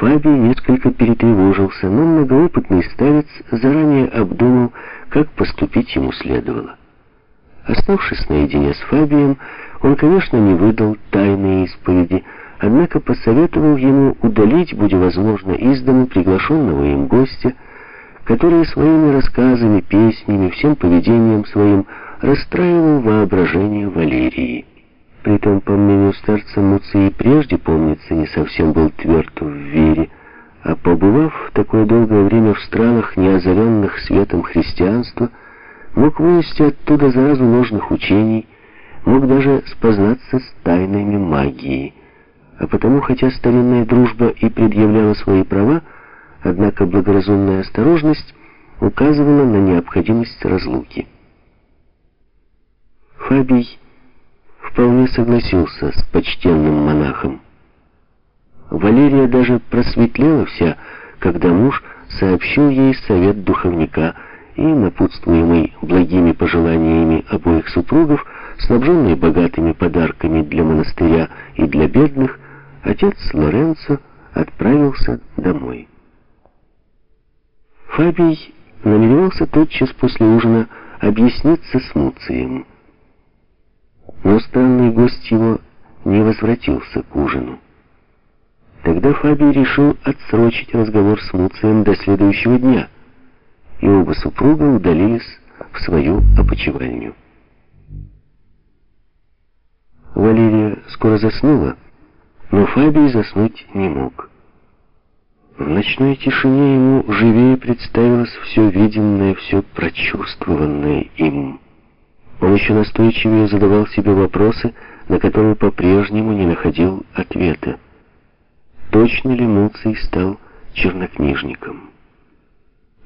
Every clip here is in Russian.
Фабий несколько перетревожился, но многоопытный старец заранее обдумал, как поступить ему следовало. Оставшись наедине с Фабием, он, конечно, не выдал тайные исповеди, однако посоветовал ему удалить, будь возможно, из дому приглашенного им гостя, который своими рассказами, песнями, всем поведением своим расстраивал воображение Валерии. Притом, по мнению старца, Муций прежде, помнится, не совсем был тверд в вере, а побывав такое долгое время в странах, не озаренных светом христианства, мог вынести оттуда заразу ложных учений, мог даже спознаться с тайнами магии. А потому, хотя старинная дружба и предъявляла свои права, однако благоразумная осторожность указывала на необходимость разлуки. Фабий вполне согласился с почтенным монахом. Валерия даже просветлела вся, когда муж сообщил ей совет духовника и, напутствуемый благими пожеланиями обоих супругов, снабженный богатыми подарками для монастыря и для бедных, отец Лоренцо отправился домой. Фабий намеревался тотчас после ужина объясниться с Муцием. Но странный гость его не возвратился к ужину. Тогда Фабий решил отсрочить разговор с Муцием до следующего дня, и оба супруга удалились в свою опочивальню. Валерия скоро заснула, но Фабий заснуть не мог. В ночной тишине ему живее представилось все виденное, все прочувствованное им. Он еще настойчивее задавал себе вопросы, на которые по-прежнему не находил ответа. Точно ли Муций стал чернокнижником?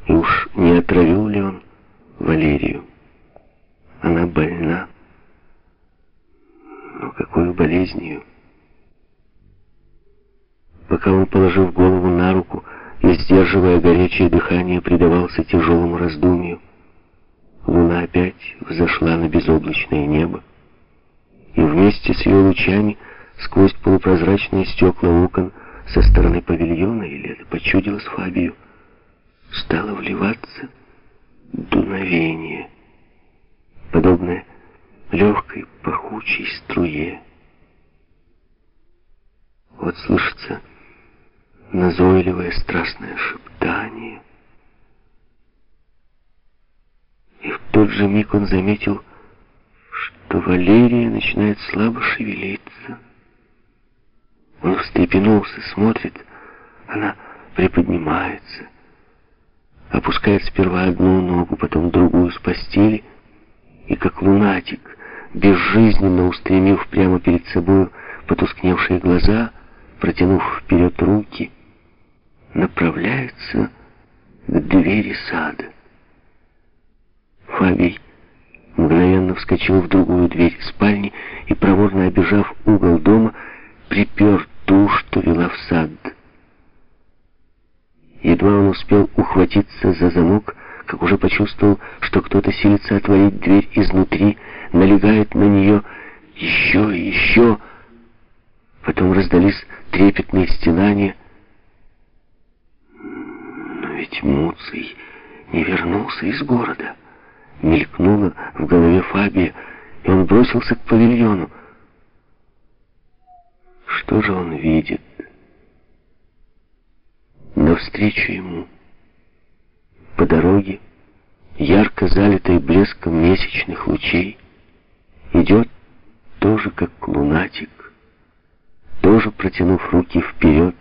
И уж не отравил ли он Валерию? Она больна. Но какой болезнью? Пока он, положив голову на руку и, сдерживая горячее дыхание, предавался тяжелому раздумью, Опять взошла на безоблачное небо, и вместе с ее лучами сквозь полупрозрачные стекла окон со стороны павильона, или это почудилось Фабию, стало вливаться дуновение, подобное легкой пахучей струе. Вот слышится назойливое страстное шептание — И в тот же миг он заметил, что Валерия начинает слабо шевелиться. Он встрепенулся, смотрит, она приподнимается, опускает сперва одну ногу, потом другую с постели, и как лунатик, безжизненно устремив прямо перед собой потускневшие глаза, протянув вперед руки, направляется к двери сада. Фабий мгновенно вскочил в другую дверь спальни и, проворно обижав угол дома, припер ту, что вела в сад. Едва он успел ухватиться за замок, как уже почувствовал, что кто-то силится отворить дверь изнутри, налегает на нее еще и еще. Потом раздались трепетные стенания. Но ведь Муций не вернулся из города мелькнуло в голове Фабия, и он бросился к павильону. Что же он видит? Навстречу ему, по дороге, ярко залитой блеском месячных лучей, идет тоже как лунатик, тоже протянув руки вперед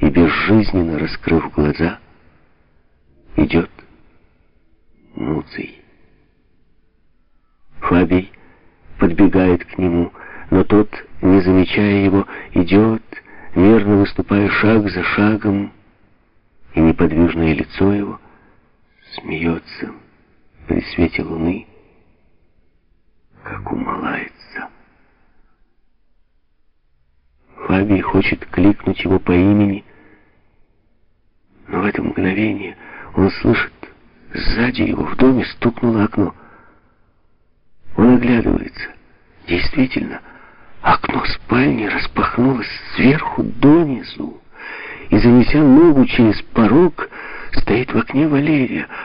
и безжизненно раскрыв глаза, идет Муций. Фабий подбегает к нему, но тот, не замечая его, идет, мерно выступая шаг за шагом, и неподвижное лицо его смеется при свете луны, как умолается. Фабий хочет кликнуть его по имени, но в это мгновение он слышит, сзади его в доме стукнуло окно — он оглядывается. Действительно, окно спальни распахнулось сверху донизу, и, занеся ногу через порог, стоит в окне Валерия —